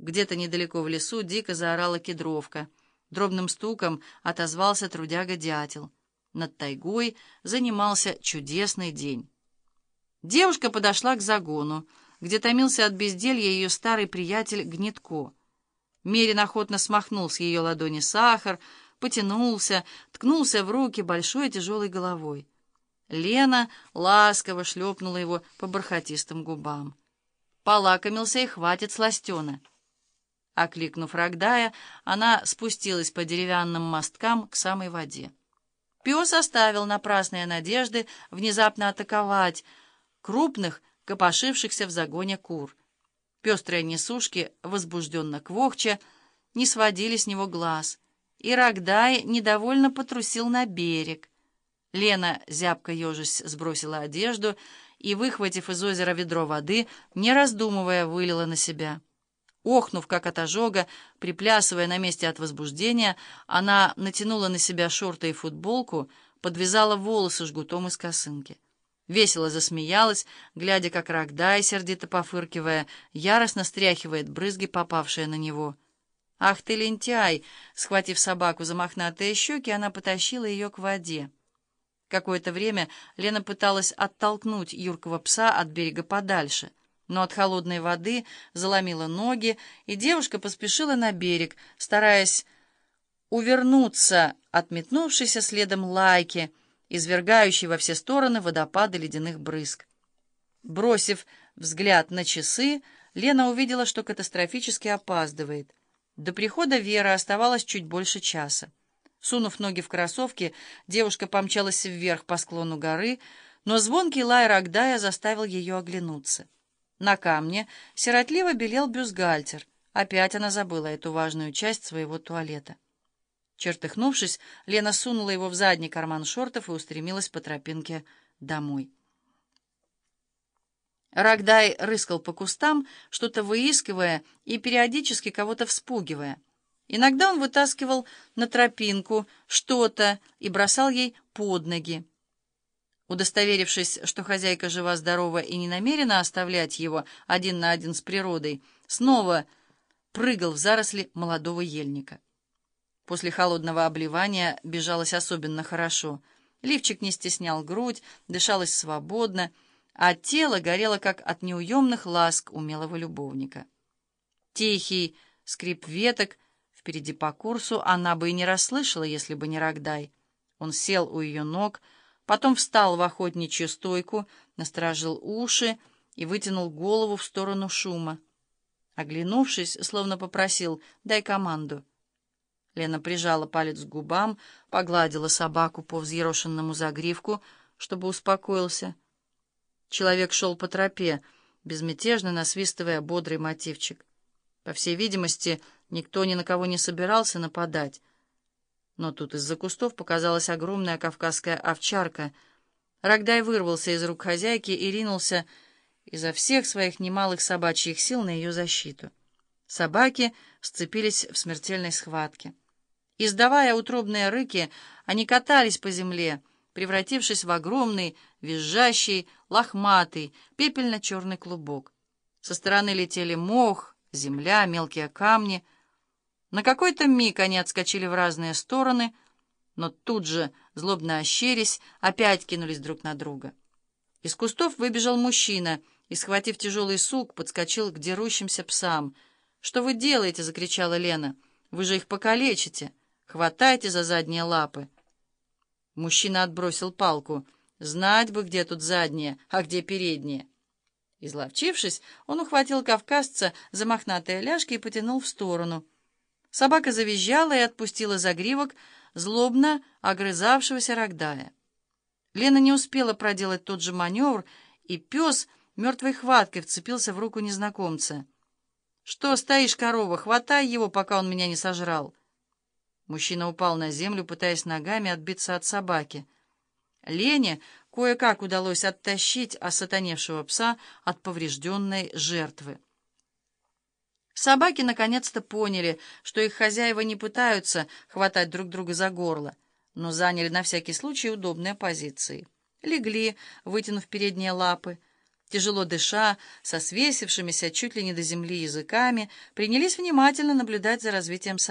Где-то недалеко в лесу дико заорала кедровка. Дробным стуком отозвался трудяга-дятел. Над тайгой занимался чудесный день. Девушка подошла к загону, где томился от безделья ее старый приятель Гнетко. Мерин охотно смахнул с ее ладони сахар, потянулся, ткнулся в руки большой тяжелой головой. Лена ласково шлепнула его по бархатистым губам. Полакомился и хватит сластена. Окликнув Рогдая, она спустилась по деревянным мосткам к самой воде. Пес оставил напрасные надежды внезапно атаковать крупных, копошившихся в загоне кур. Пестрые несушки, возбужденно квохча, не сводили с него глаз, и Рогдай недовольно потрусил на берег. Лена, зябко ежась, сбросила одежду и, выхватив из озера ведро воды, не раздумывая, вылила на себя. Охнув, как от ожога, приплясывая на месте от возбуждения, она натянула на себя шорты и футболку, подвязала волосы жгутом из косынки. Весело засмеялась, глядя, как Рогдай, сердито пофыркивая, яростно стряхивает брызги, попавшие на него. «Ах ты, лентяй!» Схватив собаку за мохнатые щеки, она потащила ее к воде. Какое-то время Лена пыталась оттолкнуть юркого пса от берега подальше — но от холодной воды заломила ноги, и девушка поспешила на берег, стараясь увернуться от метнувшейся следом лайки, извергающей во все стороны водопады ледяных брызг. Бросив взгляд на часы, Лена увидела, что катастрофически опаздывает. До прихода Веры оставалось чуть больше часа. Сунув ноги в кроссовки, девушка помчалась вверх по склону горы, но звонкий лай Рогдая заставил ее оглянуться. На камне сиротливо белел бюстгальтер. Опять она забыла эту важную часть своего туалета. Чертыхнувшись, Лена сунула его в задний карман шортов и устремилась по тропинке домой. Рогдай рыскал по кустам, что-то выискивая и периодически кого-то вспугивая. Иногда он вытаскивал на тропинку что-то и бросал ей под ноги. Удостоверившись, что хозяйка жива-здорова и не намерена оставлять его один на один с природой, снова прыгал в заросли молодого ельника. После холодного обливания бежалось особенно хорошо. Лифчик не стеснял грудь, дышалось свободно, а тело горело, как от неуемных ласк умелого любовника. Тихий скрип веток впереди по курсу она бы и не расслышала, если бы не Рогдай. Он сел у ее ног, Потом встал в охотничью стойку, насторожил уши и вытянул голову в сторону шума. Оглянувшись, словно попросил «дай команду». Лена прижала палец к губам, погладила собаку по взъерошенному загривку, чтобы успокоился. Человек шел по тропе, безмятежно насвистывая бодрый мотивчик. По всей видимости, никто ни на кого не собирался нападать. Но тут из-за кустов показалась огромная кавказская овчарка. Рогдай вырвался из рук хозяйки и ринулся изо всех своих немалых собачьих сил на ее защиту. Собаки сцепились в смертельной схватке. Издавая утробные рыки, они катались по земле, превратившись в огромный, визжащий, лохматый, пепельно-черный клубок. Со стороны летели мох, земля, мелкие камни — на какой-то миг они отскочили в разные стороны, но тут же, злобно ощерясь, опять кинулись друг на друга. Из кустов выбежал мужчина и, схватив тяжелый сук, подскочил к дерущимся псам. «Что вы делаете?» — закричала Лена. «Вы же их покалечите! Хватайте за задние лапы!» Мужчина отбросил палку. «Знать бы, где тут задние, а где передние!» Изловчившись, он ухватил кавказца за мохнатые ляжки и потянул в сторону — Собака завизжала и отпустила загривок злобно огрызавшегося Рогдая. Лена не успела проделать тот же маневр, и пес мертвой хваткой вцепился в руку незнакомца. «Что стоишь, корова? Хватай его, пока он меня не сожрал!» Мужчина упал на землю, пытаясь ногами отбиться от собаки. Лене кое-как удалось оттащить осатаневшего пса от поврежденной жертвы. Собаки наконец-то поняли, что их хозяева не пытаются хватать друг друга за горло, но заняли на всякий случай удобные позиции. Легли, вытянув передние лапы. тяжело дыша, со свесившимися чуть ли не до земли языками, принялись внимательно наблюдать за развитием событий.